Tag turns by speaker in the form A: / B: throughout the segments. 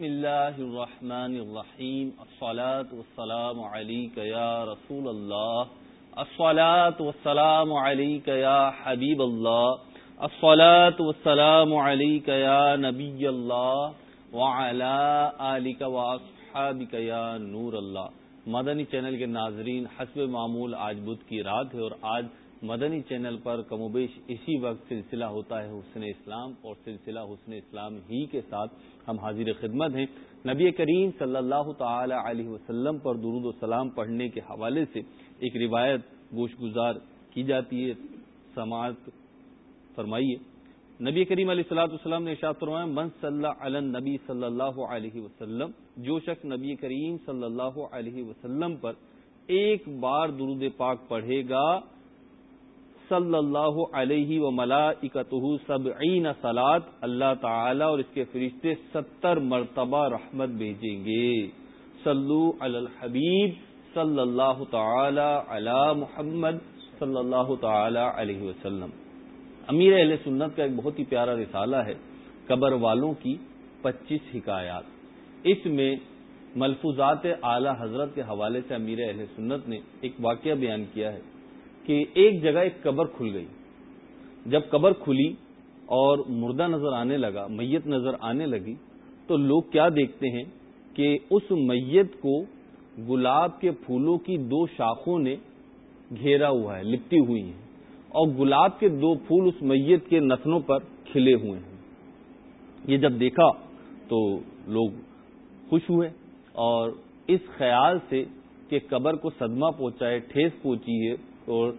A: بسم الله الرحمن الرحيم الصلاة والسلام عليك يا رسول الله الصلاة والسلام عليك يا حبيب الله الصلاة والسلام عليك يا نبي الله وعلى آلك وأصحابك يا نور الله مدنی چینل کے ناظرین، حسب معمول آج بدھ کی رات ہے اور آج مدنی چینل پر کم و بیش اسی وقت سلسلہ ہوتا ہے حسن اسلام اور سلسلہ حسن اسلام ہی کے ساتھ ہم حاضر خدمت ہیں۔ نبی کریم صلی اللہ تعالی علیہ وسلم پر درود و سلام پڑھنے کے حوالے سے ایک روایت گوش گزار کی جاتی ہے۔ سماعت فرمائیے۔ نبی کریم علیہ السلاۃ والسلام نے ارشاد فرمایا، من صلی علی نبی صلی اللہ علیہ وسلم جو شخص نبی کریم صلی اللہ علیہ وسلم پر ایک بار درود پاک پڑھے گا صلی اللہ علیہ و ملاکت سب عین سلاد اللہ تعالی اور اس کے فرشتے ستر مرتبہ رحمت بھیجیں گے۔ صلو علی الحبیب صلی اللہ تعالی علی محمد صلی اللہ تعالی علیہ وسلم۔ امیر اہل سنت کا ایک بہت ہی پیارا رسالہ ہے، قبر والوں کی پچیس حکایات۔ اس میں ملفوظات اعلی حضرت کے حوالے سے امیر اہل سنت نے ایک واقعہ بیان کیا ہے۔ کہ ایک جگہ ایک قبر کھل گئی۔ جب قبر کھلی اور مردہ نظر آنے لگا، میت نظر آنے لگی، تو لوگ کیا دیکھتے ہیں کہ اس میت کو گلاب کے پھولوں کی دو شاخوں نے گھیرا ہوا ہے، لپٹی ہوئی ہیں۔ اور گلاب کے دو پھول اس میت کے نتنوں پر کھلے ہوئے ہیں۔ یہ جب دیکھا تو لوگ خوش ہوئے اور اس خیال سے کہ قبر کو صدمہ پہنچائے ٹھیس پہنچی ہے۔ اور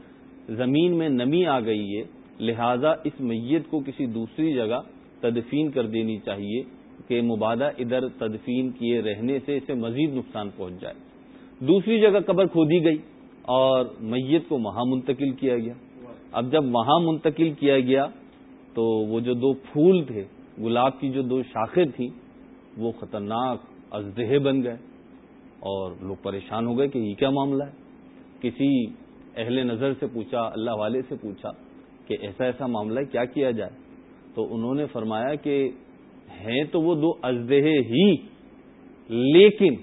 A: زمین میں نمی آ گئی ہے، لہذا اس میت کو کسی دوسری جگہ تدفین کر دینی چاہیے کہ مبادہ ادھر تدفین کیے رہنے سے اسے مزید نقصان پہنچ جائے۔ دوسری جگہ قبر کھودی گئی اور میت کو وہاں منتقل کیا گیا۔ اب جب وہاں منتقل کیا گیا تو وہ جو دو پھول تھے، گلاب کی جو دو شاخیں تھیں، وہ خطرناک ازدہ بن گئے اور لوگ پریشان ہو گئے کہ یہ کیا معاملہ ہے؟ کسی اہل نظر سے پوچھا اللہ والے سے پوچھا کہ ایسا ایسا معاملہ ہے کیا کیا جائے؟ تو انہوں نے فرمایا کہ ہیں تو وہ دو ازدہ ہی لیکن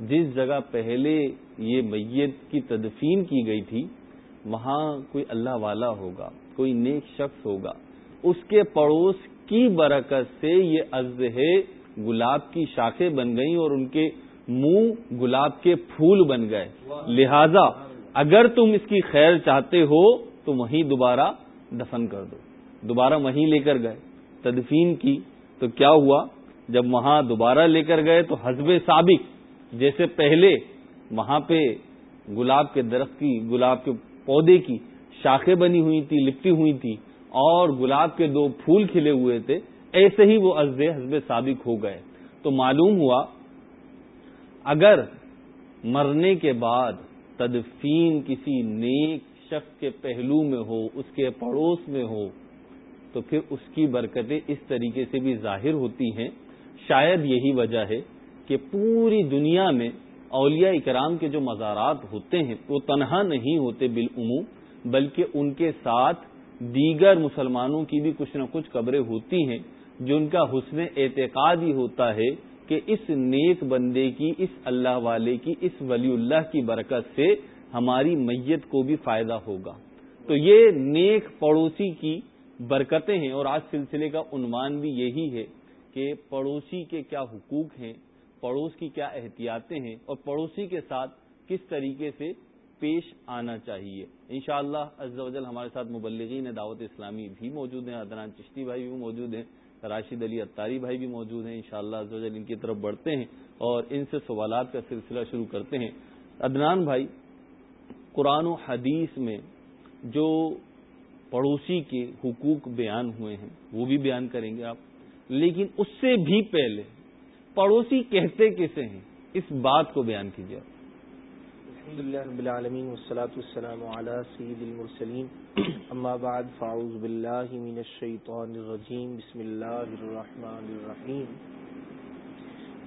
A: جس جگہ پہلے یہ میت کی تدفین کی گئی تھی وہاں کوئی اللہ والا ہوگا کوئی نیک شخص ہوگا۔ اس کے پڑوس کی برکت سے یہ ازدہ گلاب کی شاخیں بن گئیں اور ان کے منہ گلاب کے پھول بن گئے۔ لہذا اگر تم اس کی خیر چاہتے ہو تو وہیں دوبارہ دفن کر دو۔ دوبارہ وہیں لے کر گئے۔ تدفین کی۔ تو کیا ہوا؟ جب وہاں دوبارہ لے کر گئے تو حزب سابق، جیسے پہلے وہاں پہ گلاب کے درخت کی، گلاب کے پودے کی شاخیں بنی ہوئی تھی لپٹی ہوئی تھی اور گلاب کے دو پھول کھلے ہوئے تھے، ایسے ہی وہ عزد حزب سابق ہو گئے۔ تو معلوم ہوا، اگر مرنے کے بعد تدفین کسی نیک شخص کے پہلو میں ہو، اس کے پڑوس میں ہو، تو پھر اس کی برکتیں اس طریقے سے بھی ظاہر ہوتی ہیں۔ شاید یہی وجہ ہے کہ پوری دنیا میں اولیاء اکرام کے جو مزارات ہوتے ہیں، وہ تنہا نہیں ہوتے بالعموم، بلکہ ان کے ساتھ دیگر مسلمانوں کی بھی کچھ نہ کچھ قبریں ہوتی ہیں، جو ان کا حسن اعتقاد ہی ہوتا ہے کہ اس نیک بندے کی، اس اللہ والے کی، اس ولی اللہ کی برکت سے ہماری میت کو بھی فائدہ ہوگا۔ تو یہ نیک پڑوسی کی برکتیں ہیں اور آج سلسلے کا عنوان بھی یہی ہے کہ پڑوسی کے کیا حقوق ہیں، پڑوس کی کیا احتیاطیں ہیں اور پڑوسی کے ساتھ کس طریقے سے پیش آنا چاہیے۔ انشاءاللہ شاء اللہ ہمارے ساتھ مبلغین دعوت اسلامی بھی موجود ہیں ادنان چشتی بھائی بھی موجود ہیں۔ راشد علی اتاری بھائی بھی موجود ہیں، انشاءاللہ شاء اللہ ان کی طرف بڑھتے ہیں اور ان سے سوالات کا سلسلہ شروع کرتے ہیں۔ ادنان بھائی، قرآن و حدیث میں جو پڑوسی کے حقوق بیان ہوئے ہیں، وہ بھی بیان کریں گے آپ۔ لیکن اس سے بھی پہلے پڑوسی کہتے کیسے ہیں؟ اس بات کو بیان کیجیے
B: الحمد لله رب العالمين والصلاة والسلام على سيد المرسلين اما بعد فاعوذ بالله من الشيطان الرجيم بسم الله الرحمن الرحيم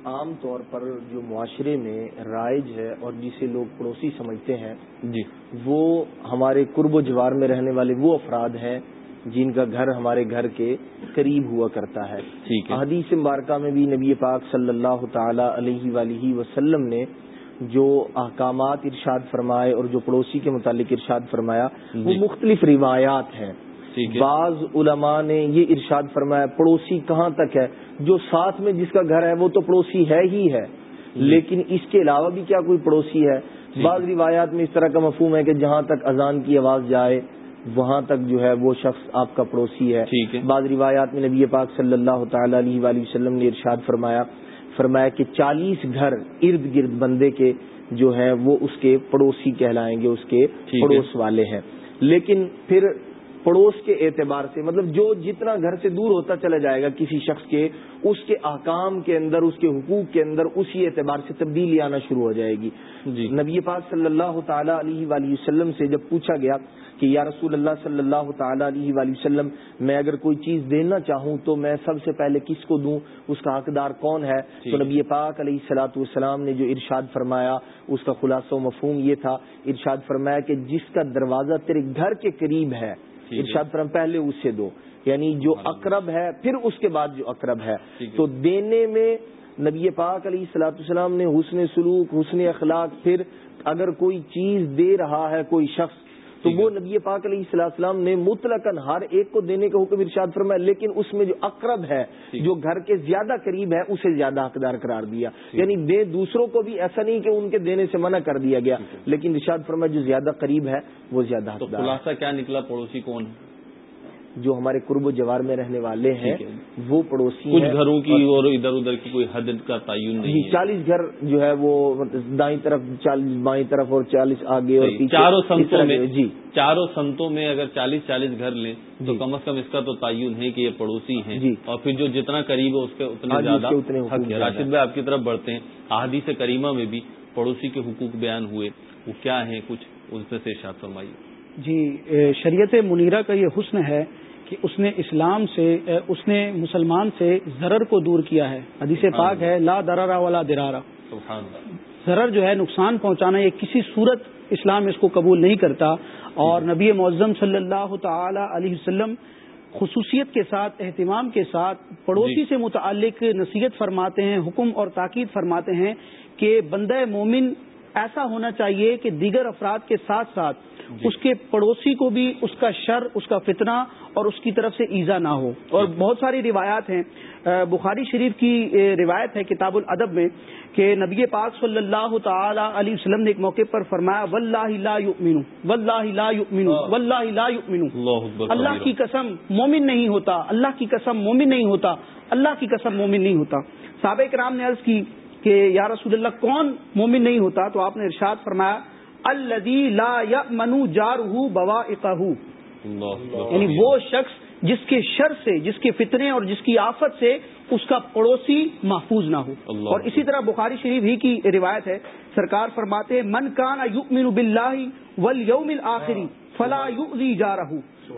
B: عام طور پر جو معاشرے میں رائج ہے اور جسے لوگ پڑوسی سمجھتے ہیں
A: جی۔
B: وہ ہمارے قرب و جوار میں رہنے والے وہ افراد ہیں جن کا گھر ہمارے گھر کے قریب ہوا کرتا ہے۔ حدیث مبارکہ میں بھی نبی پاک صلی اللہ تعالی علیہ وآلہ وسلم نے جو احکامات ارشاد فرمائے اور جو پڑوسی کے متعلق ارشاد فرمایا وہ
A: جی۔
B: مختلف روایات ہیں۔ بعض علماء نے یہ ارشاد فرمایا پڑوسی کہاں تک ہے؟ جو ساتھ میں جس کا گھر ہے وہ تو پڑوسی ہے ہی ہے۔ لیکن اس کے علاوہ بھی کیا کوئی پڑوسی ہے؟ بعض روایات میں اس طرح کا مفہوم ہے کہ جہاں تک اذان کی آواز جائے وہاں تک جو ہے وہ شخص آپ کا پڑوسی ہے۔ بعض روایات میں نبی پاک صلی اللہ تعالی علیہ وآلہ وسلم نے ارشاد فرمایا فرمایا کہ چالیس گھر ارد گرد بندے کے جو ہیں وہ اس کے پڑوسی کہلائیں گے اس کے۔ پڑوس والے ہیں لیکن پھر پڑوس کے اعتبار سے مطلب جو جتنا گھر سے دور ہوتا چلا جائے گا کسی شخص کے اس کے احکام کے اندر اس کے حقوق کے اندر اسی اعتبار سے تبدیلی آنا شروع ہو جائے گی
A: جی
B: نبی پاک صلی اللہ تعالی علیہ وآلہ وسلم سے جب پوچھا گیا کہ یا رسول اللہ صلی اللہ تعالی علیہ وآلہ وسلم میں اگر کوئی چیز دینا چاہوں تو میں سب سے پہلے کس کو دوں اس کا حقدار کون ہے
A: ٹھیک
B: تو۔ نبی پاک علیہ السلاۃ والسلام نے جو ارشاد فرمایا اس کا خلاصہ و مفہوم یہ تھا ارشاد فرمایا کہ جس کا دروازہ تیرے گھر کے قریب ہے۔ ارشاد فرم پہلے اس سے دو۔ یعنی جو اقرب ہے پھر اس کے بعد جو اقرب ہے۔ تو دینے میں نبی پاک علیہ السلاۃ والسلام نے حسن سلوک حسن اخلاق پھر اگر کوئی چیز دے رہا ہے کوئی شخص تو۔ وہ نبی پاک علیہ السلام السلام نے مطلق ہر ایک کو دینے کا حکم ارشاد فرمایا لیکن اس میں جو اقرب ہے۔ جو گھر کے زیادہ قریب ہے اسے زیادہ حقدار قرار دیا یعنی دے دوسروں کو بھی ایسا نہیں کہ ان کے دینے سے منع کر دیا گیا لیکن ارشاد فرمایا جو زیادہ قریب ہے وہ زیادہ حقدار۔
A: خلاصہ کیا نکلا پڑوسی کون ہے
B: جو ہمارے قرب و جوار میں رہنے والے ہیں۔ وہ پڑوسی
A: کچھ گھروں کی اور ادھر ادھر کی کوئی حد کا تعین
B: جی
A: نہیں ہے۔
B: چالیس گھر جو ہے وہ دائیں طرف چالیس بائیں طرف اور چالیس آگے اور
A: چاروں سنتوں میں
B: جی۔
A: چاروں سنتوں میں اگر چالیس چالیس گھر لیں تو
B: جی۔
A: کم از کم اس کا تو تعین ہے کہ یہ پڑوسی ہیں۔
B: جی۔
A: اور پھر جو جتنا قریب ہے اس کے اتنے
B: جی، اس
A: زیادہ راشد بھائی آپ کی طرف بڑھتے ہیں۔ احادیث کریمہ میں بھی پڑوسی کے حقوق بیان ہوئے۔ وہ کیا ہیں؟ کچھ ان سے ارشاد فرمائیے۔
C: جی شریعت منیرہ کا یہ حسن ہے کہ اس نے اسلام سے اس نے مسلمان سے ضرر کو دور کیا ہے۔ حدیث پاک ہے لا درارا والا درارا ضرر جو ہے نقصان پہنچانا یہ کسی صورت اسلام اس کو قبول نہیں کرتا۔ اور نبی معظم صلی اللہ تعالی علیہ وسلم خصوصیت کے ساتھ اہتمام کے ساتھ پڑوسی
A: جی۔
C: سے متعلق نصیحت فرماتے ہیں حکم اور تاکید فرماتے ہیں کہ بندہ مومن ایسا ہونا چاہیے کہ دیگر افراد کے ساتھ ساتھ
A: جی۔
C: اس کے پڑوسی کو بھی اس کا شر اس کا فتنہ اور اس کی طرف سے ایزا نہ ہو۔ اور بہت ساری روایات ہیں۔ بخاری شریف کی روایت ہے کتاب الادب میں کہ نبی پاک صلی اللہ تعالی علیہ وسلم نے ایک موقع پر فرمایا واللہ لا یؤمنو واللہ لا یؤمنو واللہ لا یؤمنو۔
A: اللہ
C: کی۔ قسم مومن نہیں ہوتا اللہ کی قسم مومن نہیں ہوتا اللہ کی قسم مومن نہیں ہوتا۔ صحابہ کرام نے عرض کی کہ یا رسول اللہ کون مومن نہیں ہوتا؟ تو آپ نے ارشاد فرمایا الذی لا جارہ بوائقہ
A: اللہ اکبر۔
C: یعنی۔ وہ شخص جس کے شر سے جس کے فتنے اور جس کی آفت سے اس کا پڑوسی محفوظ نہ ہو۔ اور اسی طرح بخاری شریف ہی کی روایت ہے سرکار فرماتے من کان یؤمن باللہ والیوم الآخری فلا یؤذی جارہ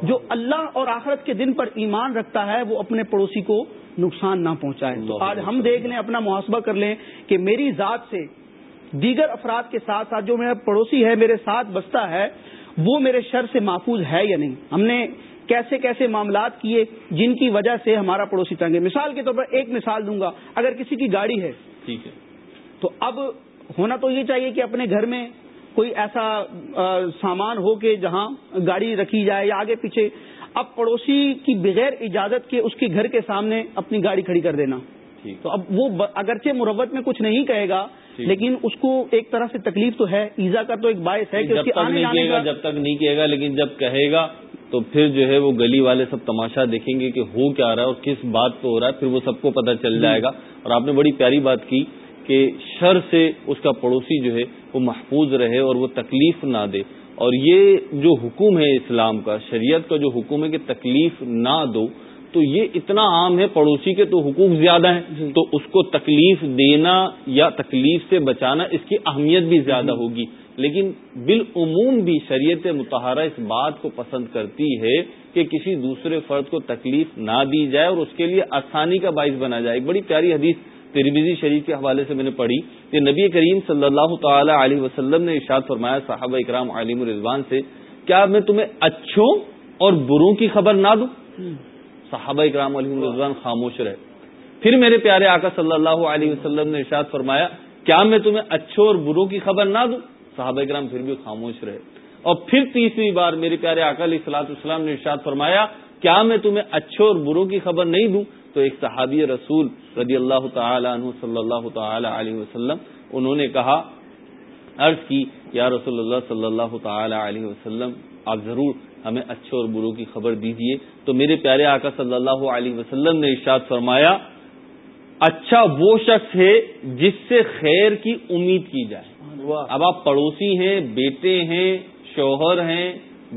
C: جو اللہ اور آخرت کے دن پر ایمان رکھتا ہے وہ اپنے پڑوسی کو نقصان نہ پہنچائے۔ تو آج ہم دیکھ لیں اپنا محاسبہ کر لیں کہ میری ذات سے دیگر افراد کے ساتھ ساتھ جو میرا پڑوسی ہے میرے ساتھ بستا ہے وہ میرے شر سے محفوظ ہے یا نہیں؟ ہم نے کیسے کیسے معاملات کیے جن کی وجہ سے ہمارا پڑوسی تنگ ہے؟ مثال کے طور پر ایک مثال دوں گا۔ اگر کسی کی گاڑی ہے
A: ٹھیک ہے۔
C: تو اب ہونا تو یہ چاہیے کہ اپنے گھر میں کوئی ایسا سامان ہو کہ جہاں گاڑی رکھی جائے یا آگے پیچھے اب پڑوسی کی بغیر اجازت کے اس کے گھر کے سامنے اپنی گاڑی کھڑی کر دینا۔ تو اب وہ اگرچہ مروت میں کچھ نہیں کہے گا۔ لیکن اس کو ایک طرح سے تکلیف تو ہے۔ ایزا کا تو ایک باعث ہے کہ
A: جب تک نہیں کہے گا جب تک نہیں کہے گا لیکن جب کہے گا تو پھر جو ہے وہ گلی والے سب تماشا دیکھیں گے کہ ہو کیا رہا ہے اور کس بات پہ ہو رہا ہے پھر وہ سب کو پتہ چل جائے گا۔ اور آپ نے بڑی پیاری بات کی کہ شر سے اس کا پڑوسی جو ہے وہ محفوظ رہے اور وہ تکلیف نہ دے۔ اور یہ جو حکم ہے اسلام کا شریعت کا جو حکم ہے کہ تکلیف نہ دو تو یہ اتنا عام ہے پڑوسی کے تو حقوق زیادہ ہیں۔ تو اس کو تکلیف دینا یا تکلیف سے بچانا اس کی اہمیت بھی زیادہ ہوگی۔ لیکن بالعموم بھی شریعت متحرہ اس بات کو پسند کرتی ہے کہ کسی دوسرے فرد کو تکلیف نہ دی جائے اور اس کے لیے آسانی کا باعث بنا جائے۔ ایک بڑی پیاری حدیث ترمیزی شریف کے حوالے سے میں نے پڑھی کہ نبی کریم صلی اللہ تعالی علیہ وسلم نے ارشاد فرمایا صحابہ اکرام عالم الرضوان سے، کیا میں تمہیں اچھوں اور بروں کی خبر نہ دوں؟ صحابہ اکرام علیہ رضوان خاموش رہے۔ پھر میرے پیارے آقا صلی اللہ علیہ وسلم نے ارشاد فرمایا، کیا میں تمہیں اچھوں اور بروں کی خبر نہ دوں؟ صحابہ اکرام پھر بھی خاموش رہے۔ اور پھر تیسری بار میرے پیارے آقا علیہ صلاح السلام نے ارشاد فرمایا، کیا میں تمہیں اچھوں اور بروں کی خبر نہیں دوں؟ تو ایک صحابی رسول رضی اللہ تعالی عنہ صلی اللہ تعالی علیہ وسلم انہوں نے کہا عرض کی یا رسول اللہ صلی اللہ تعالی علیہ وسلم آپ ضرور ہمیں اچھے اور بروں کی خبر دیجیے تو میرے پیارے آقا صلی اللہ علیہ وسلم نے ارشاد فرمایا اچھا وہ شخص ہے جس سے خیر کی امید کی جائے۔ اب آپ پڑوسی ہیں بیٹے ہیں شوہر ہیں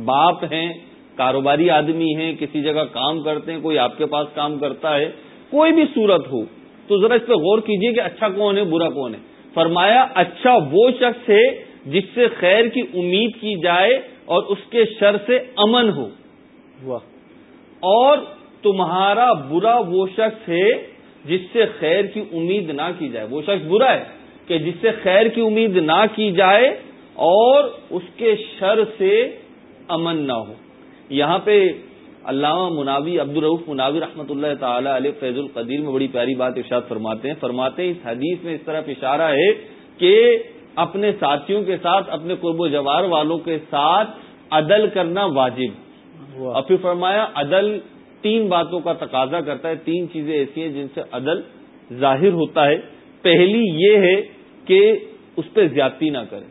A: باپ ہیں کاروباری آدمی ہیں کسی جگہ کام کرتے ہیں کوئی آپ کے پاس کام کرتا ہے کوئی بھی صورت ہو تو ذرا اس پہ غور کیجیے کہ اچھا کون ہے برا کون ہے۔ فرمایا اچھا وہ شخص ہے جس سے خیر کی امید کی جائے اور اس کے شر سے امن ہو۔ اور تمہارا برا وہ شخص ہے جس سے خیر کی امید نہ کی جائے۔ وہ شخص برا ہے کہ جس سے خیر کی امید نہ کی جائے اور اس کے شر سے امن نہ ہو۔ یہاں پہ علامہ مناوی عبد الرف مناوی رحمۃ اللہ تعالی علیہ فیض القدیر میں بڑی پیاری بات ارشاد فرماتے ہیں۔ فرماتے ہیں اس حدیث میں اس طرح اشارہ ہے کہ اپنے ساتھیوں کے ساتھ اپنے قرب و جوار والوں کے ساتھ عدل کرنا واجب۔ اور پھر فرمایا عدل تین باتوں کا تقاضا کرتا ہے تین چیزیں ایسی ہیں جن سے عدل ظاہر ہوتا ہے۔ پہلی یہ ہے کہ اس پہ زیادتی نہ کرے۔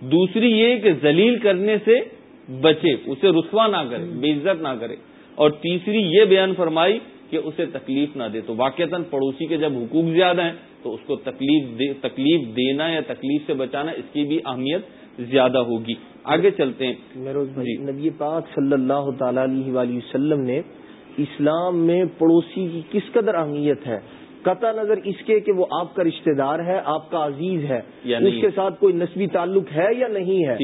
A: دوسری یہ کہ ذلیل کرنے سے بچے اسے رسوا نہ کرے بے عزت نہ کرے۔ اور تیسری یہ بیان فرمائی کہ اسے تکلیف نہ دے۔ تو واقعات پڑوسی کے جب حقوق زیادہ ہیں تو اس کو تکلیف دے تکلیف دینا یا تکلیف سے بچانا اس کی بھی اہمیت زیادہ ہوگی۔ آگے چلتے ہیں۔
B: جی۔ نبی پاک صلی اللہ تعالی علیہ وسلم نے اسلام میں پڑوسی کی کس قدر اہمیت ہے؟ قطع نظر اس کے کہ وہ آپ کا رشتہ دار ہے آپ کا عزیز ہے اس کے ساتھ کوئی نسبی تعلق ہے یا نہیں ہے؟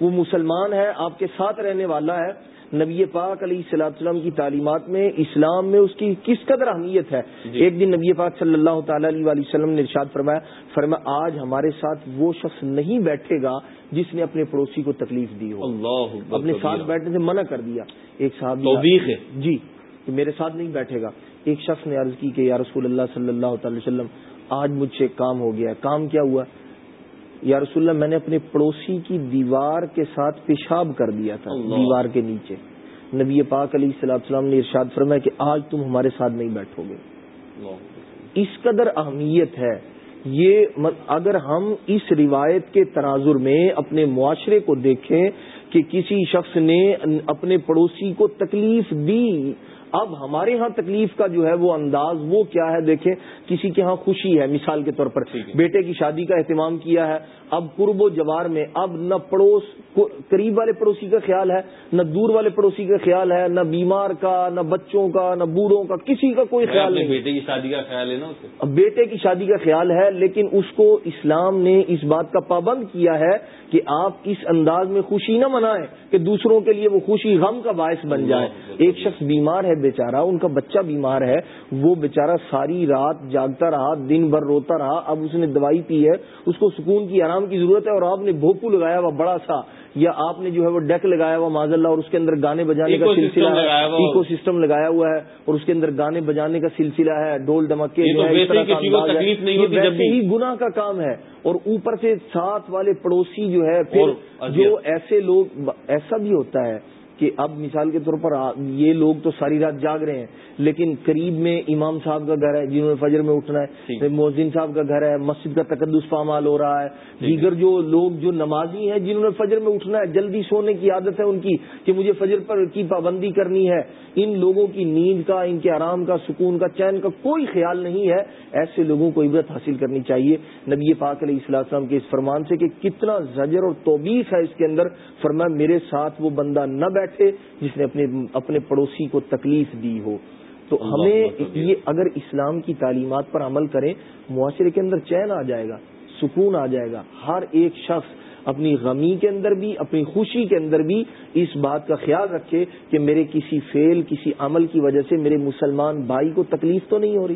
B: وہ مسلمان ہے آپ کے ساتھ رہنے والا ہے۔ نبی پاک علیہ صلاح السلام کی تعلیمات میں اسلام میں اس کی کس قدر اہمیت ہے؟ جی۔ ایک دن نبی پاک صلی اللہ تعالی علیہ وسلم نے ارشاد فرمایا فرمایا آج ہمارے ساتھ وہ شخص نہیں بیٹھے گا جس نے اپنے پڑوسی کو تکلیف دی ہو۔ اللہ اپنے ساتھ بیٹھنے سے منع کر دیا۔ ایک صاحب جی کہ میرے ساتھ نہیں بیٹھے گا۔ ایک شخص نے عرض کی کہ یا رسول اللہ صلی اللہ تعالی وسلم آج مجھ سے کام ہو گیا کام کیا ہوا؟ یا رسول اللہ میں نے اپنے پڑوسی کی دیوار کے ساتھ پیشاب کر دیا تھا دیوار کے نیچے۔ نبی پاک علیہ السلام السلام نے ارشاد فرمایا کہ آج تم ہمارے ساتھ نہیں بیٹھو گے۔ اس قدر اہمیت ہے یہ اگر ہم اس روایت کے تناظر میں اپنے معاشرے کو دیکھیں کہ کسی شخص نے اپنے پڑوسی کو تکلیف دی اب ہمارے ہاں تکلیف کا جو ہے وہ انداز وہ کیا ہے دیکھیں کسی کے ہاں خوشی ہے مثال کے طور پر بیٹے کی شادی کا اہتمام کیا ہے اب قرب و جوار میں اب نہ پڑوس قریب والے پڑوسی کا خیال ہے نہ دور والے پڑوسی کا خیال ہے نہ بیمار کا نہ بچوں کا نہ بوڑھوں کا کسی کا کوئی خیال نہیں۔
A: بیٹے کی شادی کا خیال ہے نا
B: اب بیٹے کی شادی کا خیال ہے لیکن اس کو اسلام نے اس بات کا پابند کیا ہے کہ آپ اس انداز میں خوشی نہ منائیں کہ دوسروں کے لیے وہ خوشی غم کا باعث بن جائے۔ ایک شخص بیمار ہے بیچارہ ان کا بچہ بیمار ہے وہ بیچارہ ساری رات جاگتا رہا دن بھر روتا رہا اب اس نے دوائی پی ہے اس کو سکون کی آرام کی ضرورت ہے اور آپ نے بھوپو لگایا ہوا بڑا سا یا آپ نے جو ہے وہ ڈیک لگایا ہوا ماض اللہ اور اس کے اندر گانے بجانے کا سلسلہ ہے ایکو سسٹم لگایا ہوا ہے اور اس کے اندر گانے بجانے کا سلسلہ ہے ڈول ڈمکے ہی گنا کا کام ہے اور اوپر سے ساتھ والے پڑوسی جو ہے پھر جو ایسے لوگ ایسا بھی ہوتا ہے کہ اب مثال کے طور پر یہ لوگ تو ساری رات جاگ رہے ہیں لیکن قریب میں امام صاحب کا گھر ہے جنہوں نے فجر میں اٹھنا ہے محسن صاحب کا گھر ہے مسجد کا تقدس پامال ہو رہا ہے۔ دیگر جو لوگ جو نمازی ہیں جنہوں نے فجر میں اٹھنا ہے جلدی سونے کی عادت ہے ان کی کہ مجھے فجر پر کی پابندی کرنی ہے۔ ان لوگوں کی نیند کا ان کے آرام کا سکون کا چین کا کوئی خیال نہیں ہے۔ ایسے لوگوں کو عبرت حاصل کرنی چاہیے۔ نبی پاک علیہ السلام کے اس فرمان سے کہ کتنا زجر اور توبیف ہے اس کے اندر۔ فرما میرے ساتھ وہ بندہ نہ بیٹھے جس نے اپنے اپنے پڑوسی کو تکلیف دی ہو۔ تو ہمیں یہ اگر اسلام کی تعلیمات پر عمل کریں معاشرے کے اندر چین آ جائے گا سکون آ جائے گا۔ ہر ایک شخص اپنی غمی کے اندر بھی اپنی خوشی کے اندر بھی اس بات کا خیال رکھے کہ میرے کسی فیل کسی عمل کی وجہ سے میرے مسلمان بھائی کو تکلیف تو نہیں ہو رہی۔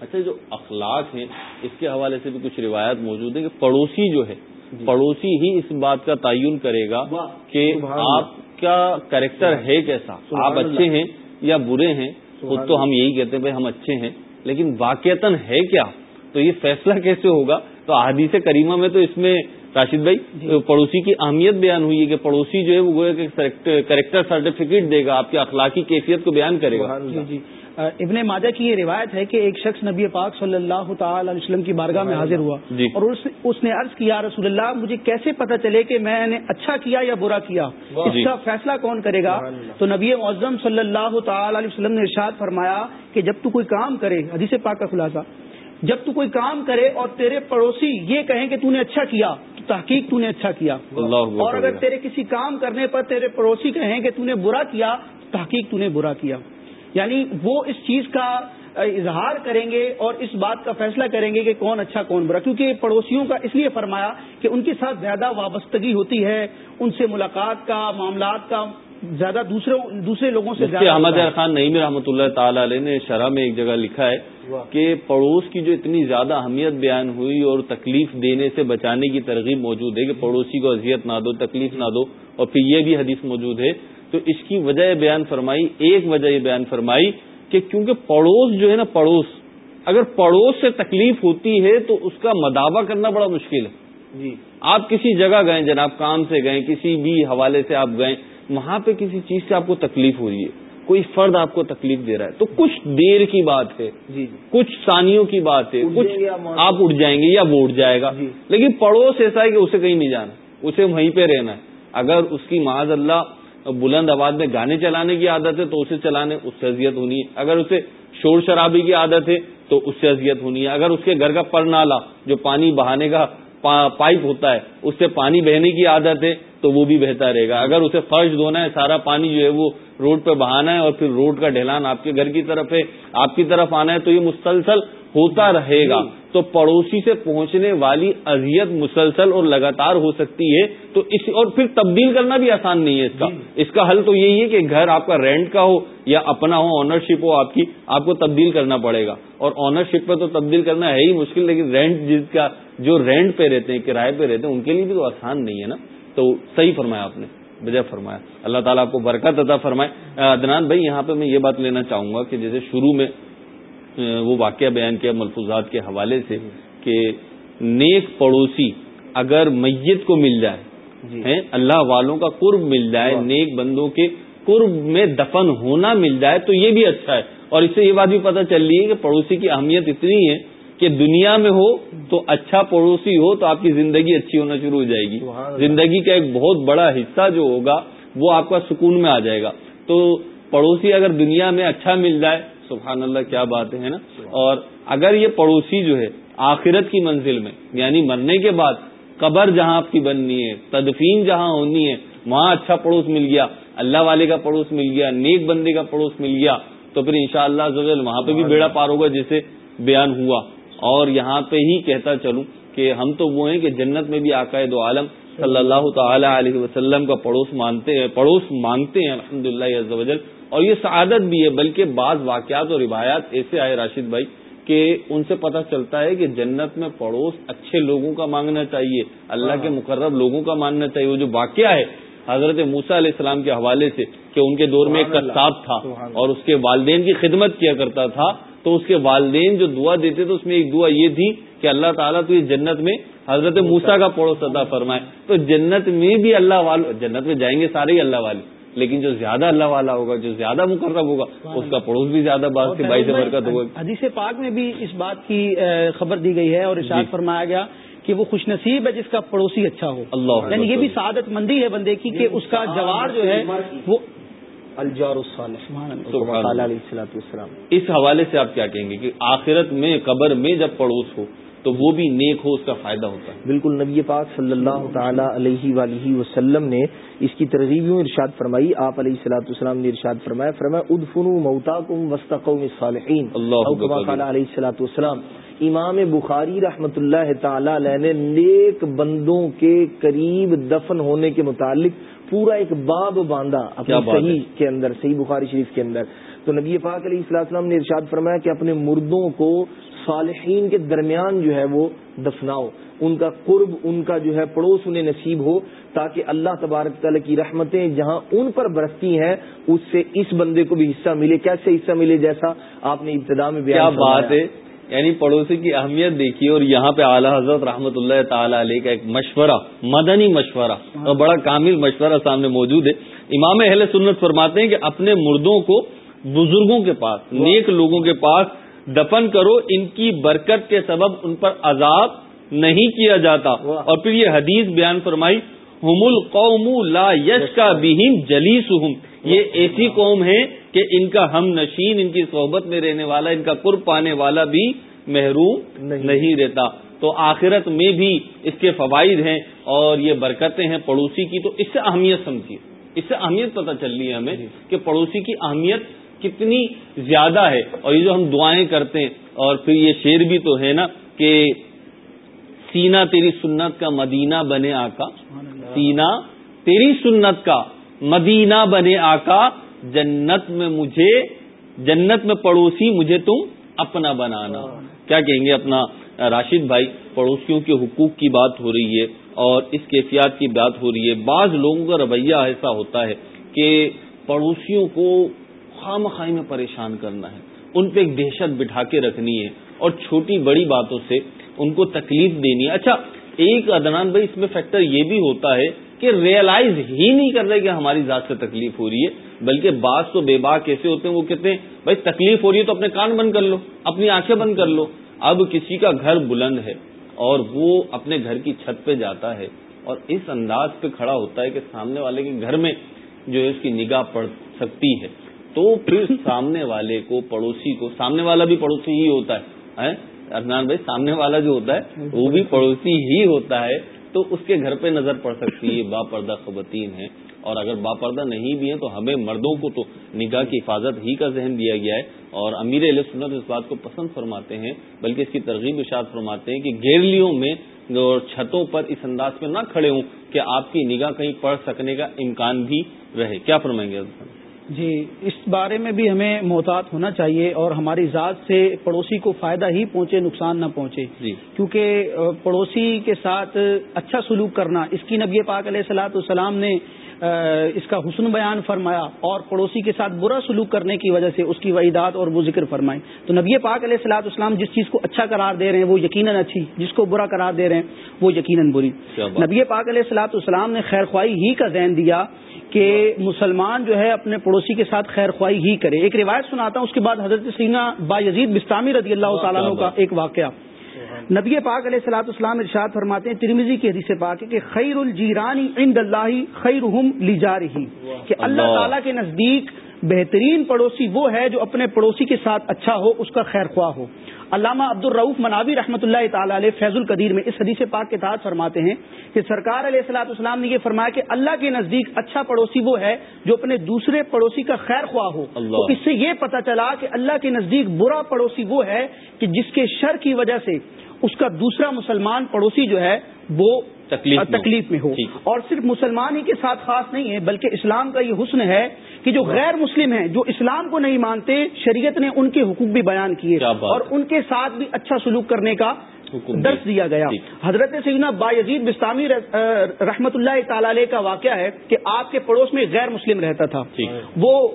A: اچھا جو اخلاق ہیں اس کے حوالے سے بھی کچھ روایت موجود ہیں کہ پڑوسی جو ہے جی۔ پڑوسی ہی اس بات کا تعین کرے گا کہ آپ کا کریکٹر ہے کیسا؟ آپ اچھے ہیں یا برے ہیں؟ خود تو ہم یہی کہتے ہیں بھائی ہم اچھے ہیں لیکن واقعتاً ہے کیا؟ تو یہ فیصلہ کیسے ہوگا؟ تو احادیث کریمہ میں تو اس میں راشد بھائی جی۔ پڑوسی کی اہمیت بیان ہوئی ہے کہ پڑوسی جو ہے وہ کریکٹر سرٹیفکیٹ دے گا آپ کی اخلاقی کیفیت کو بیان کرے گا۔
C: جی جی۔ ابن ماجہ کی یہ روایت ہے کہ ایک شخص نبی پاک صلی اللہ تعالی علیہ وسلم کی بارگاہ میں حاضر ہوا جی۔ اور اس نے عرض کیا رسول اللہ مجھے کیسے پتہ چلے کہ میں نے اچھا کیا یا برا کیا؟ اس۔ کا فیصلہ کون کرے گا؟ تو نبی معظم صلی اللہ تعالی علیہ وسلم نے ارشاد فرمایا کہ جب تو کوئی کام کرے حدیث پاک کا خلاصہ جب تو کوئی کام کرے اور تیرے پڑوسی یہ کہیں کہ تو نے اچھا کیا تو تحقیق تو نے اچھا کیا۔ اور اگر تیرے کسی کام کرنے پر تیرے پڑوسی کہیں کہ تو نے برا کیا تو تحقیق تو نے برا کیا۔ یعنی وہ اس چیز کا اظہار کریں گے اور اس بات کا فیصلہ کریں گے کہ کون اچھا کون برا۔ کیونکہ پڑوسیوں کا اس لیے فرمایا کہ ان کے ساتھ زیادہ وابستگی ہوتی ہے ان سے ملاقات کا معاملات کا۔ زیادہ دوسرے دوسرے لوگوں سے
A: احمد خان نعیم رحمۃ اللہ تعالی علیہ نے شرح میں ایک جگہ لکھا ہے کہ پڑوس کی جو اتنی زیادہ اہمیت بیان ہوئی اور تکلیف دینے سے بچانے کی ترغیب موجود ہے کہ پڑوسی کو اذیت نہ دو تکلیف نہ دو اور پھر یہ بھی حدیث موجود ہے۔ تو اس کی وجہ بیان فرمائی ایک وجہ یہ بیان فرمائی کہ کیونکہ پڑوس جو ہے نا پڑوس اگر پڑوس سے تکلیف ہوتی ہے تو اس کا مداوع کرنا بڑا مشکل ہے۔ جی۔ آپ کسی جگہ گئے جناب کام سے گئے کسی بھی حوالے سے آپ گئے وہاں پہ کسی چیز سے آپ کو تکلیف ہو رہی ہے کوئی فرد آپ کو تکلیف دے رہا ہے تو کچھ دیر کی بات ہے جی, جی۔ کچھ ثانیوں کی بات ہے کچھ آپ اٹھ جائیں گے یا وہ اٹھ جائے گا۔ جی۔ لیکن پڑوس ایسا ہے کہ اسے کہیں نہیں جانا اسے وہیں پہ رہنا ہے۔ اگر اس کی معاذ اللہ بلند آواز میں گانے چلانے کی عادت ہے تو اسے چلانے اس سے اذیت ہونی ہے۔ اگر اسے شور شرابی کی عادت ہے تو اس سے اذیت ہونی ہے۔ اگر اس کے گھر کا پر نالا جو پانی بہانے کا پائپ ہوتا ہے اس سے پانی بہنے کی عادت ہے تو وہ بھی بہتر رہے گا۔ اگر اسے فرش دھونا ہے سارا پانی جو ہے وہ روڈ پہ بہانا ہے اور پھر روڈ کا ڈھلان آپ کے گھر کی طرف ہے آپ کی طرف آنا ہے تو یہ مسلسل ہوتا رہے گا۔ تو پڑوسی سے پہنچنے والی اذیت مسلسل اور لگاتار ہو سکتی ہے۔ تو اس اور پھر تبدیل کرنا بھی آسان نہیں ہے اس کا۔ جی۔ اس کا حل تو یہی ہے کہ گھر آپ کا رینٹ کا ہو یا اپنا ہو آنرشپ ہو آپ کی آپ کو تبدیل کرنا پڑے گا۔ اور آنرشپ پہ تو تبدیل کرنا ہے ہی مشکل لیکن رینٹ جس کا جو رینٹ پہ رہتے ہیں کرائے پہ رہتے ہیں ان کے لیے بھی تو آسان نہیں ہے نا۔ تو صحیح فرمایا آپ نے وجہ فرمایا۔ اللہ تعالیٰ آپ کو برکت عطا فرمائے۔ ادنان بھائی یہاں پہ میں یہ بات لینا چاہوں گا کہ جیسے شروع میں وہ واقعہ بیان کیا ملفوظات کے حوالے سے کہ نیک پڑوسی اگر میت کو مل جائے جی۔ اللہ والوں کا قرب مل جائے نیک بندوں کے قرب میں دفن ہونا مل جائے تو یہ بھی اچھا ہے۔ اور اس سے یہ بات بھی پتہ چل رہی ہے کہ پڑوسی کی اہمیت اتنی ہے کہ دنیا میں ہو تو اچھا پڑوسی ہو تو آپ کی زندگی اچھی ہونا شروع ہو جائے گی۔ زندگی کا ایک بہت بڑا حصہ جو ہوگا وہ آپ کا سکون میں آ جائے گا۔ تو پڑوسی اگر دنیا میں اچھا مل جائے سبحان اللہ کیا بات ہے نا؟ اور اگر یہ پڑوسی جو ہے آخرت کی منزل میں یعنی مرنے کے بعد قبر جہاں آپ کی بننی ہے تدفین جہاں ہونی ہے وہاں اچھا پڑوس مل گیا اللہ والے کا پڑوس مل گیا نیک بندے کا پڑوس مل گیا تو پھر انشاءاللہ شاء وہاں پہ بھی بیڑا پار ہوگا جیسے بیان ہوا۔ اور یہاں پہ ہی کہتا چلوں کہ ہم تو وہ ہیں کہ جنت میں بھی عقائد دو عالم صلی اللہ تعالی علیہ وسلم کا پڑوس مانتے ہیں پڑوس مانگتے ہیں الحمد للہ اور یہ سعادت بھی ہے بلکہ بعض واقعات اور روایات ایسے آئے راشد بھائی کہ ان سے پتہ چلتا ہے کہ جنت میں پڑوس اچھے لوگوں کا مانگنا چاہیے اللہ کے مقرب لوگوں کا ماننا چاہیے۔ وہ جو واقعہ ہے حضرت موسا علیہ السلام کے حوالے سے کہ ان کے دور میں ایک کتاب تھا اور اس کے والدین کی خدمت کیا کرتا تھا تو اس کے والدین جو دعا دیتے تھے اس میں ایک دعا یہ تھی کہ اللہ تعالیٰ تو یہ جنت میں حضرت موسا کا پڑوس ادا فرمائے۔ تو جنت میں بھی اللہ والوں جنت میں جائیں گے سارے ہی اللہ والے لیکن جو زیادہ اللہ والا ہوگا جو زیادہ مقرب ہوگا اس کا پڑوس بھی زیادہ بات سے بائی سے برکت ہوگا
C: حدیث پاک میں بھی اس بات کی خبر دی گئی ہے اور جی۔ فرمایا گیا کہ وہ خوش نصیب ہے جس کا پڑوسی اچھا ہو۔ اللہ یعنی یہ بھی سعادت مندی ہے بندے کی کہ اس کا جوار جو ہے۔ وہ
A: الجار اس حوالے سے آپ کیا کہیں گے کہ آخرت میں قبر میں جب پڑوس ہو تو وہ بھی نیک ہو اس کا فائدہ ہوتا ہے۔
B: بالکل نبی پاک صلی اللہ تعالی علیہ وآلہ وسلم نے اس کی ترغیبیوں ارشاد فرمائی آپ علیہ السلاۃ السلام نے ارشاد فرمایا فرمایا ادفن موتا کم وسط قوم صالحین علیہ السلاۃ والسلام امام بخاری رحمۃ اللہ تعالی علیہ نے نیک بندوں کے قریب دفن ہونے کے متعلق پورا ایک باب باندھا اپنے صحیح کے اندر صحیح بخاری شریف کے اندر۔ تو نبی پاک علیہ السلام نے ارشاد فرمایا کہ اپنے مردوں کو صالحین کے درمیان جو ہے وہ دفناؤ۔ ان کا قرب ان کا جو ہے پڑوس انہیں نصیب ہو تاکہ اللہ تبارک تعالیٰ کی رحمتیں جہاں ان پر برستی ہیں اس سے اس بندے کو بھی حصہ ملے۔ کیسے حصہ ملے جیسا آپ نے ابتدا میں
A: کیا بات ہے؟ یعنی پڑوسی کی اہمیت دیکھیے اور یہاں پہ اعلیٰ حضرت رحمۃ اللہ تعالی علیہ کا ایک مشورہ، مدنی مشورہ اور بڑا کامل مشورہ سامنے موجود ہے۔ امام اہل سنت فرماتے ہیں کہ اپنے مردوں کو بزرگوں کے پاس، نیک لوگوں کے پاس دفن کرو، ان کی برکت کے سبب ان پر عذاب نہیں کیا جاتا۔ اور پھر یہ حدیث بیان فرمائی، ہم القوم لا یش کا بہم جلیس یہ ایسی قوم ہے کہ ان کا ہم نشین ان کی صحبت میں رہنے والا ان کا قرب پانے والا بھی محروم نہیں رہتا۔ تو آخرت میں بھی اس کے فوائد ہیں اور یہ برکتیں ہیں پڑوسی کی۔ تو اس سے اہمیت سمجھیے۔ اس سے اہمیت پتہ چل رہی ہے ہمیں جی۔ کہ پڑوسی کی اہمیت کتنی زیادہ ہے۔ اور یہ جو ہم دعائیں کرتے ہیں اور پھر یہ شعر بھی تو ہے نا کہ سینا تیری سنت کا مدینہ بنے آقا۔ سینا تیری سنت کا مدینہ بنے آقا۔ جنت میں مجھے، جنت میں پڑوسی مجھے تم اپنا بنانا۔ کیا کہیں گے اپنا راشد بھائی؟ پڑوسیوں کے حقوق کی بات ہو رہی ہے اور اس کیفیات کی بات ہو رہی ہے۔ بعض لوگوں کا رویہ ایسا ہوتا ہے کہ پڑوسیوں کو خام خائی میں پریشان کرنا ہے۔ ان پہ ایک دہشت بٹھا کے رکھنی ہے اور چھوٹی بڑی باتوں سے ان کو تکلیف دینی ہے۔ اچھا ایک ادنان بھائی، اس میں فیکٹر یہ بھی ہوتا ہے کہ ریئلائز ہی نہیں کر رہے کہ ہماری ذات سے تکلیف ہو رہی ہے۔ بلکہ بعض تو بے باک کیسے ہوتے ہیں وہ کہتے ہیں، بھائی تکلیف ہو رہی ہے تو اپنے کان بند کر لو، اپنی آنکھیں بند کر لو۔ اب کسی کا گھر بلند ہے اور وہ اپنے گھر کی چھت پہ جاتا ہے اور اس انداز پہ کھڑا ہوتا ہے کہ سامنے والے کے گھر میں جو ہے اس کی نگاہ پڑ سکتی ہے۔ تو پھر سامنے والے کو، پڑوسی کو، سامنے والا بھی پڑوسی ہی ہوتا ہے ادنان بھائی، سامنے والا جو ہوتا ہے، وہ بھی پڑوسی ہی ہوتا ہے۔ تو اس کے گھر پہ نظر پڑ سکتی ہے، با پردہ خواتین ہیں۔ اور اگر با پردہ نہیں بھی ہیں تو ہمیں مردوں کو تو نگاہ کی حفاظت ہی کا ذہن دیا گیا ہے اور امیر علیہ سنت اس بات کو پسند فرماتے ہیں بلکہ اس کی ترغیب اشاد فرماتے ہیں کہ گیرلیوں میں اور چھتوں پر اس انداز میں نہ کھڑے ہوں کہ آپ کی نگاہ کہیں پڑ سکنے کا امکان بھی رہے۔ کیا فرمائیں گے
C: جی اس بارے میں بھی ہمیں محتاط ہونا چاہیے اور ہماری ذات سے پڑوسی کو فائدہ ہی پہنچے نقصان نہ پہنچے۔ جی۔ کیونکہ پڑوسی کے ساتھ اچھا سلوک کرنا اس کی نبی پاک علیہ السلاۃ السلام نے اس کا حسن بیان فرمایا اور پڑوسی کے ساتھ برا سلوک کرنے کی وجہ سے اس کی وعیدات اور وہ ذکر فرمائے۔ تو نبی پاک علیہ السلاۃ اسلام جس چیز کو اچھا قرار دے رہے ہیں وہ یقیناً اچھی جس کو برا قرار دے رہے ہیں وہ یقیناً بری۔ نبی پاک علیہ السلاۃ السلام نے خیر خواہی ہی کا ذہن دیا کہ مسلمان جو ہے اپنے پڑوسی کے ساتھ خیر خواہی ہی کرے۔ ایک روایت سناتا ہوں اس کے بعد حضرت سینا با یزید بستانی رضی اللہ تعالیٰ کا ایک واقعہ۔ نبی پاک علیہ السلاۃ اسلام ارشاد فرماتے ہیں ترمیزی کی حدیث پاک ہے کہ خیر الجیرانی عند اللہ خیر لی جا رہی کہ اللہ تعالیٰ کے نزدیک بہترین پڑوسی وہ ہے جو اپنے پڑوسی کے ساتھ اچھا ہو اس کا خیر خواہ ہو۔ علامہ عبد الروف منابی رحمۃ اللہ تعالی علیہ فیض القدیر میں اس حدیث پاک کے تحت فرماتے ہیں کہ سرکار علیہ السلاۃ السلام نے یہ فرمایا کہ اللہ کے نزدیک اچھا پڑوسی وہ ہے جو اپنے دوسرے پڑوسی کا خیر خواہ ہو۔ تو اس سے یہ پتا چلا کہ اللہ کے نزدیک برا پڑوسی وہ ہے کہ جس کے شر کی وجہ سے اس کا دوسرا مسلمان پڑوسی جو ہے وہ تکلیف میں ہو۔ اور صرف مسلمان ہی کے ساتھ خاص نہیں ہے بلکہ اسلام کا یہ حسن ہے کہ جو غیر مسلم ہیں جو اسلام کو نہیں مانتے شریعت نے ان کے حقوق بھی بیان کیے۔ اور ان کے ساتھ بھی اچھا سلوک کرنے کا درس دیا گیا۔ حضرت سیدنا با یزید بستانی رحمت اللہ تعالی کا واقعہ ہے کہ آپ کے پڑوس میں غیر مسلم رہتا تھا۔ وہ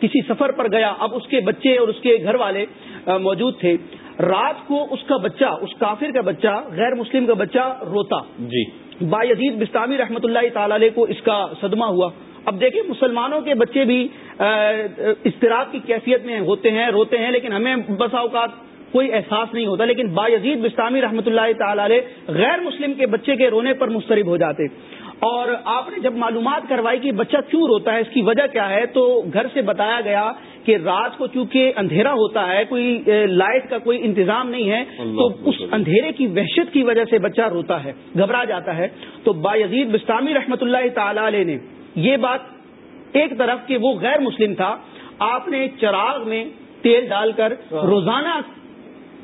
C: کسی سفر پر گیا اب اس کے بچے اور اس کے گھر والے موجود تھے۔ رات کو اس کا بچہ اس کافر کا بچہ غیر مسلم کا بچہ روتا۔ جی۔ با یزید بستانی رحمت اللہ تعالی علیہ کو اس کا صدمہ ہوا۔ اب دیکھیں مسلمانوں کے بچے بھی استراب کی کیفیت میں ہوتے ہیں روتے ہیں لیکن ہمیں بسا اوقات کوئی احساس نہیں ہوتا۔ لیکن با یزید بستانی رحمۃ اللہ تعالی علیہ غیر مسلم کے بچے کے رونے پر مسترب ہو جاتے۔ اور آپ نے جب معلومات کروائی کہ بچہ کیوں روتا ہے اس کی وجہ کیا ہے تو گھر سے بتایا گیا کہ رات کو چونکہ اندھیرا ہوتا ہے کوئی لائٹ کا کوئی انتظام نہیں ہے تو اس اندھیرے کی وحشت کی وجہ سے بچہ روتا ہے گھبرا جاتا ہے۔ تو با یزید بستانی رحمۃ اللہ تعالی علیہ نے یہ بات ایک طرف کہ وہ غیر مسلم تھا آپ نے چراغ میں تیل ڈال کر روزانہ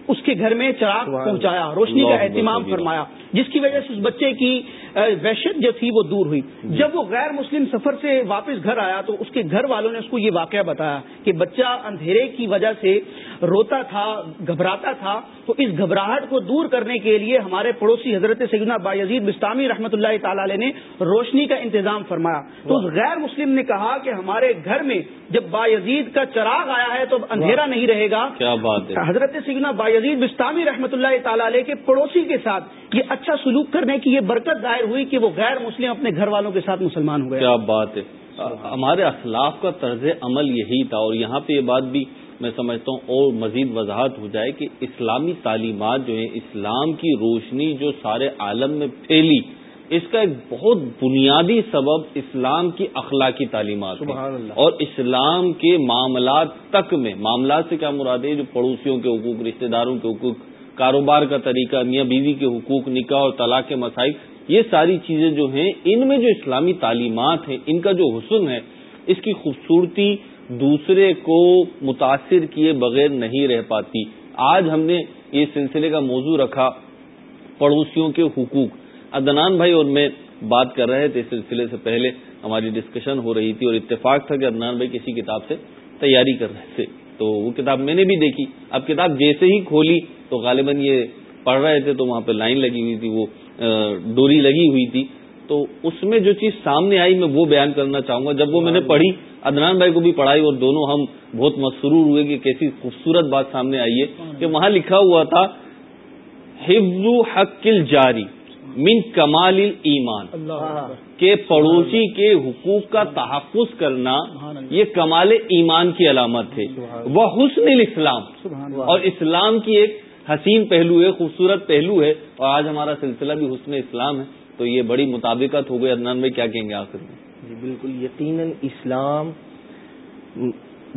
C: اس کے گھر میں چراغ پہنچایا روشنی کا اہتمام فرمایا جس کی وجہ سے اس بچے کی وحشت جو تھی وہ دور ہوئی۔ جب وہ غیر مسلم سفر سے واپس گھر آیا تو اس کے گھر والوں نے اس کو یہ واقعہ بتایا کہ بچہ اندھیرے کی وجہ سے روتا تھا گھبراتا تھا۔ تو اس گھبراہٹ کو دور کرنے کے لیے ہمارے پڑوسی حضرت سیدنا بایزید بستانی رحمۃ اللہ تعالی علیہ نے روشنی کا انتظام فرمایا۔ تو اس غیر مسلم نے کہا کہ ہمارے گھر میں جب بایزید کا چراغ آیا ہے تو اندھیرا نہیں رہے گا۔
A: کیا بات ہے۔
C: حضرت سیدنا بایزید بستانی رحمۃ اللہ تعالی علیہ کے پڑوسی کے ساتھ یہ اچھا سلوک کرنے کی یہ برکت ظاہر ہوئی کہ وہ غیر مسلم اپنے گھر والوں کے ساتھ مسلمان ہو گئے۔
A: کیا بات ہے۔ ہمارے اخلاق کا طرز عمل یہی تھا اور یہاں پہ یہ بات بھی میں سمجھتا ہوں اور مزید وضاحت ہو جائے کہ اسلامی تعلیمات جو ہیں اسلام کی روشنی جو سارے عالم میں پھیلی اس کا ایک بہت بنیادی سبب اسلام کی اخلاقی تعلیمات
B: سبحان اللہ۔
A: اور اسلام کے معاملات تک میں معاملات سے کیا مراد ہے؟ جو پڑوسیوں کے حقوق رشتہ داروں کے حقوق کاروبار کا طریقہ، میاں بیوی کے حقوق، نکاح اور طلاق کے مسائل، یہ ساری چیزیں جو ہیں، ان میں جو اسلامی تعلیمات ہیں، ان کا جو حسن ہے، اس کی خوبصورتی دوسرے کو متاثر کیے بغیر نہیں رہ پاتی۔ آج ہم نے یہ سلسلے کا موضوع رکھا پڑوسیوں کے حقوق۔ ادنان بھائی اور میں بات کر رہے تھے اس سلسلے سے پہلے، ہماری ڈسکشن ہو رہی تھی اور اتفاق تھا کہ ادنان بھائی کسی کتاب سے تیاری کر رہے تھے۔ تو وہ کتاب میں نے بھی دیکھی۔ اب کتاب جیسے ہی کھولی تو غالباً یہ پڑھ رہے تھے تو وہاں پہ لائن لگی ہوئی تھی وہ ڈوری لگی ہوئی تھی۔ تو اس میں جو چیز سامنے آئی میں وہ بیان کرنا چاہوں گا۔ جب وہ میں نے پڑھی ادنان بھائی کو بھی پڑھائی اور دونوں ہم بہت مسرور ہوئے کہ کیسی خوبصورت بات سامنے آئی ہے کہ وہاں لکھا ہوا تھا حفظ حق جاری من کمال ایمان کے پڑوسی کے حقوق کا تحفظ کرنا یہ کمال ایمان کی علامت ہے۔ وہ حسن الاسلام اور اسلام کی ایک حسین پہلو ہے، خوبصورت پہلو ہے اور آج ہمارا سلسلہ بھی حسن اسلام ہے۔ تو یہ بڑی مطابقت ہو گئی۔ عدنان میں کیا کہیں گے آخر میں؟
B: جی بالکل۔ یقیناً اسلام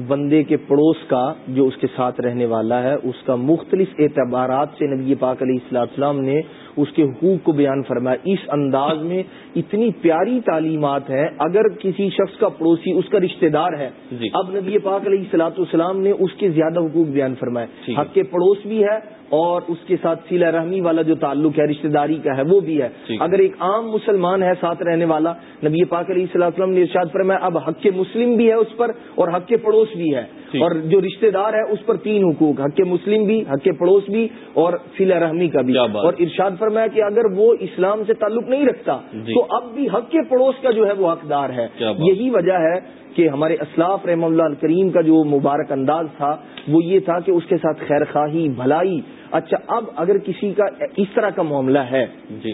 B: بندے کے پڑوس کا جو اس کے ساتھ رہنے والا ہے، اس کا مختلف اعتبارات سے نبی پاک علیہ السلام نے اس کے حقوق کو بیان فرمایا اس انداز میں اتنی پیاری تعلیمات ہیں اگر کسی شخص کا پڑوسی اس کا رشتہ دار ہے
A: جی
B: اب نبی پاک علیہ السلاۃ السلام نے اس کے زیادہ حقوق بیان فرمائے۔ حق کے پڑوس بھی ہے اور اس کے ساتھ سیلا رحمی والا جو تعلق ہے رشتہ داری کا ہے وہ بھی ہے۔ اگر ایک عام مسلمان ہے ساتھ رہنے والا نبی پاک علیہ السلام نے ارشاد فرمایا اب حق کے مسلم بھی ہے اس پر اور حق کے پڑوس بھی ہے۔ اور جو رشتہ دار ہے اس پر تین حقوق حق مسلم بھی حق پڑوس بھی اور سیلا رحمی کا بھی. اور ارشاد فرمایا کہ اگر وہ اسلام سے تعلق نہیں رکھتا
A: جی۔
B: تو اب بھی حق کے پڑوس کا جو ہے وہ حقدار ہے۔ یہی وجہ ہے کہ ہمارے اسلاف رحم اللہ کریم کا جو مبارک انداز تھا وہ یہ تھا کہ اس کے ساتھ خیر خواہی بھلائی. اچھا اب اگر کسی کا اس طرح کا معاملہ ہے
A: جی.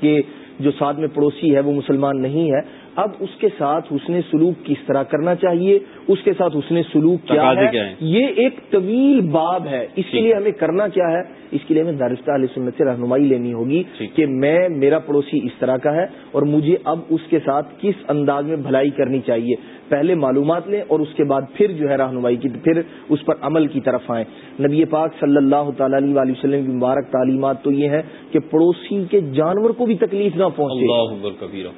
B: کہ جو ساتھ میں پڑوسی ہے وہ مسلمان نہیں ہے اب اس کے ساتھ حسن سلوک کس طرح کرنا چاہیے اس کے ساتھ حسن سلوک کیا ہے؟ یہ ایک طویل باب ہے اس کے۔ لیے ہمیں کرنا کیا ہے اس کے لیے ہمیں دارستہ علیہ سنت سے رہنمائی لینی ہوگی۔ کہ میں میرا پڑوسی اس طرح کا ہے اور مجھے اب اس کے ساتھ کس انداز میں بھلائی کرنی چاہیے پہلے معلومات لیں اور اس کے بعد پھر جو ہے رہنمائی کی پھر اس پر عمل کی طرف آئیں۔ نبی پاک صلی اللہ تعالی علیہ وآلہ وسلم کی مبارک تعلیمات تو یہ ہے کہ پڑوسی کے جانور کو بھی تکلیف نہ پہنچے۔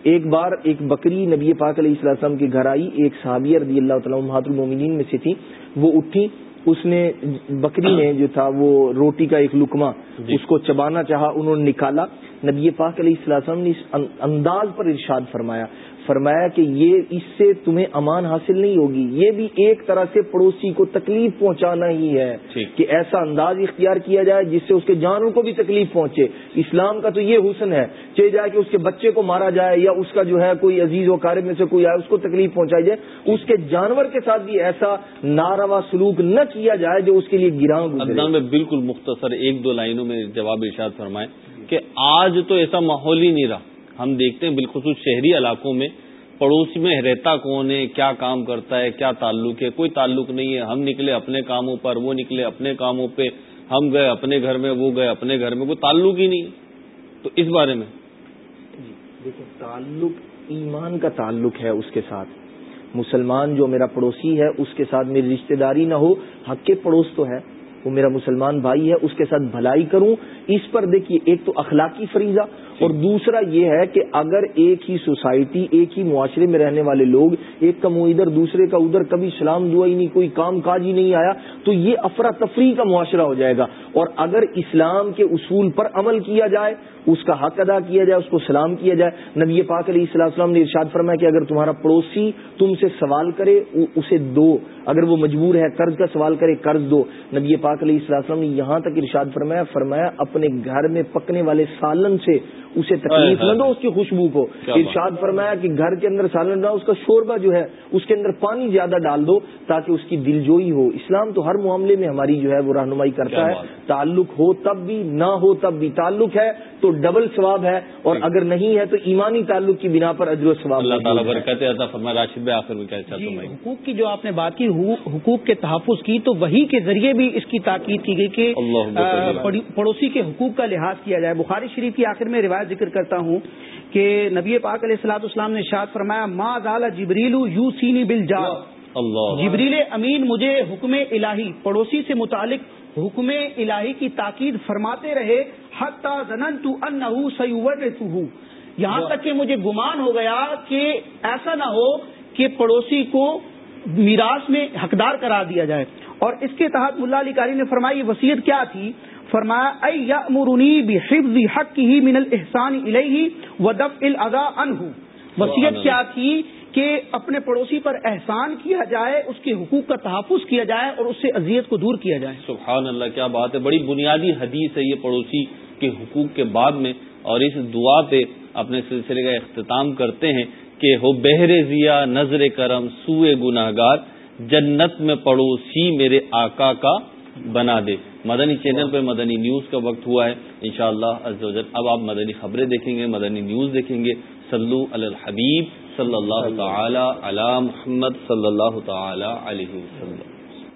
B: ایک بار ایک بکری نبی پاک علیہ السلام کے گھر آئی ایک صحابیہ رضی اللہ تعالیٰ محات المومنین میں سے تھی۔ وہ اٹھی اس نے بکری نے جو تھا وہ روٹی کا ایک لکما
A: جی۔
B: اس کو چبانا چاہا انہوں نے نکالا۔ نبی پاک علیہ السلام نے اس ان- انداز پر ارشاد فرمایا۔ فرمایا کہ یہ اس سے تمہیں امان حاصل نہیں ہوگی۔ یہ بھی ایک طرح سے پڑوسی کو تکلیف پہنچانا ہی ہے۔ کہ ایسا انداز اختیار کیا جائے جس سے اس کے جانوں کو بھی تکلیف پہنچے۔ اسلام کا تو یہ حسن ہے چاہے جائے کہ اس کے بچے کو مارا جائے یا اس کا جو ہے کوئی عزیز و قارب میں سے کوئی آئے اس کو تکلیف پہنچائی جائے۔ اس کے جانور کے ساتھ بھی ایسا ناروا سلوک نہ کیا جائے جو اس کے لیے
A: ادنان میں بالکل مختصر ایک دو لائنوں میں جواب ارشاد فرمائیں کہ آج تو ایسا ماحول ہی نہیں رہا۔ ہم دیکھتے ہیں بالخصوص شہری علاقوں میں، پڑوس میں رہتا کون ہے، کیا کام کرتا ہے، کیا تعلق ہے؟ کوئی تعلق نہیں ہے۔ ہم نکلے اپنے کاموں پر، وہ نکلے اپنے کاموں پہ، ہم گئے اپنے گھر میں، وہ گئے اپنے گھر میں، کوئی تعلق ہی نہیں۔ تو اس بارے میں۔
B: جی، دیکھیں تعلق، ایمان کا تعلق ہے اس کے ساتھ۔ مسلمان جو میرا پڑوسی ہے، اس کے ساتھ میری رشتہ داری نہ ہو، حق کے پڑوس تو ہے۔ وہ میرا مسلمان بھائی ہے، اس کے ساتھ بھلائی کروں۔ اس پر دیکھیے، ایک تو اخلاقی فریضہ اور دوسرا یہ ہے کہ اگر ایک ہی سوسائٹی، ایک ہی معاشرے میں رہنے والے لوگ ایک کا منہ ادھر، دوسرے کا ادھر، کبھی سلام دعا ہی نہیں، کوئی کام کاج ہی نہیں آیا، تو یہ افراتفری کا معاشرہ ہو جائے گا۔ اور اگر اسلام کے اصول پر عمل کیا جائے، اس کا حق ادا کیا جائے، اس کو سلام کیا جائے، نبی پاک علیہ السلام السلام نے ارشاد فرمایا کہ اگر تمہارا پڑوسی تم سے سوال کرے اسے دو۔ اگر وہ مجبور ہے قرض کا سوال کرے، قرض دو۔ نبی پاک علیہ السلام نے یہاں تک ارشاد فرمایا فرمایا اپنے گھر میں پکنے والے سالن سے اسے تکلیف نہ دو اس کی خوشبو کو۔ ارشاد فرمایا کہ گھر کے اندر سالن نہ اس کا شوربہ جو ہے اس کے اندر پانی زیادہ ڈال دو تاکہ اس کی دل جوئی ہو۔ اسلام تو ہر معاملے میں ہماری جو ہے وہ رہنمائی کرتا ہے۔ تعلق ہو تب بھی نہ ہو تب بھی۔ تعلق ہے تو ڈبل ثواب ہے اور اگر نہیں ہے تو ایمانی تعلق کی بنا پر اجر و ثواب
A: اللہ تعالیٰ برکت راشد آخر میں
C: جی حقوق کی جو آپ نے بات کی حقوق کے تحفظ کی تو وہی کے ذریعے بھی اس کی تاکید کی گئی کہ پڑوسی کے حقوق کا لحاظ کیا جائے۔ بخاری شریف کی آخر میں روایت ذکر کرتا ہوں کہ نبی پاک علیہ السلاط اسلام نے شاد فرمایا ما زال جبریل یو سینی بل جا جبریل امین مجھے حکم الہی پڑوسی سے متعلق حکم الہی کی تاکید فرماتے رہے زنن تو ان یہاں تک کہ مجھے گمان ہو گیا کہ ایسا نہ ہو کہ پڑوسی کو میراث میں حقدار کرا دیا جائے۔ اور اس کے تحت ملا علی کاری نے فرمائی یہ وسیعت کیا تھی؟ فرمایا اے حق ہی من الحسان و دف الاضا انہ وسیعت کیا تھی کہ اپنے پڑوسی پر احسان کیا جائے اس کے حقوق کا تحفظ کیا جائے اور اس سے اذیت کو دور کیا جائے۔
A: سبحان اللہ کیا بات ہے بڑی بنیادی حدیث ہے یہ پڑوسی کے حقوق کے بعد میں۔ اور اس دعا پہ اپنے سلسلے کا اختتام کرتے ہیں کہ ہو بہر ضیا نظر کرم سوئے گناہ گار جنت میں پڑوسی میرے آقا کا بنا دے۔ مدنی چینل پہ مدنی نیوز کا وقت ہوا ہے، انشاءاللہ شاء اللہ اب آپ مدنی خبریں دیکھیں گے، مدنی نیوز دیکھیں گے۔ سلو الحبیب صلی اللہ تعالی علی محمد صلی اللہ تعالی علیہ وسلم۔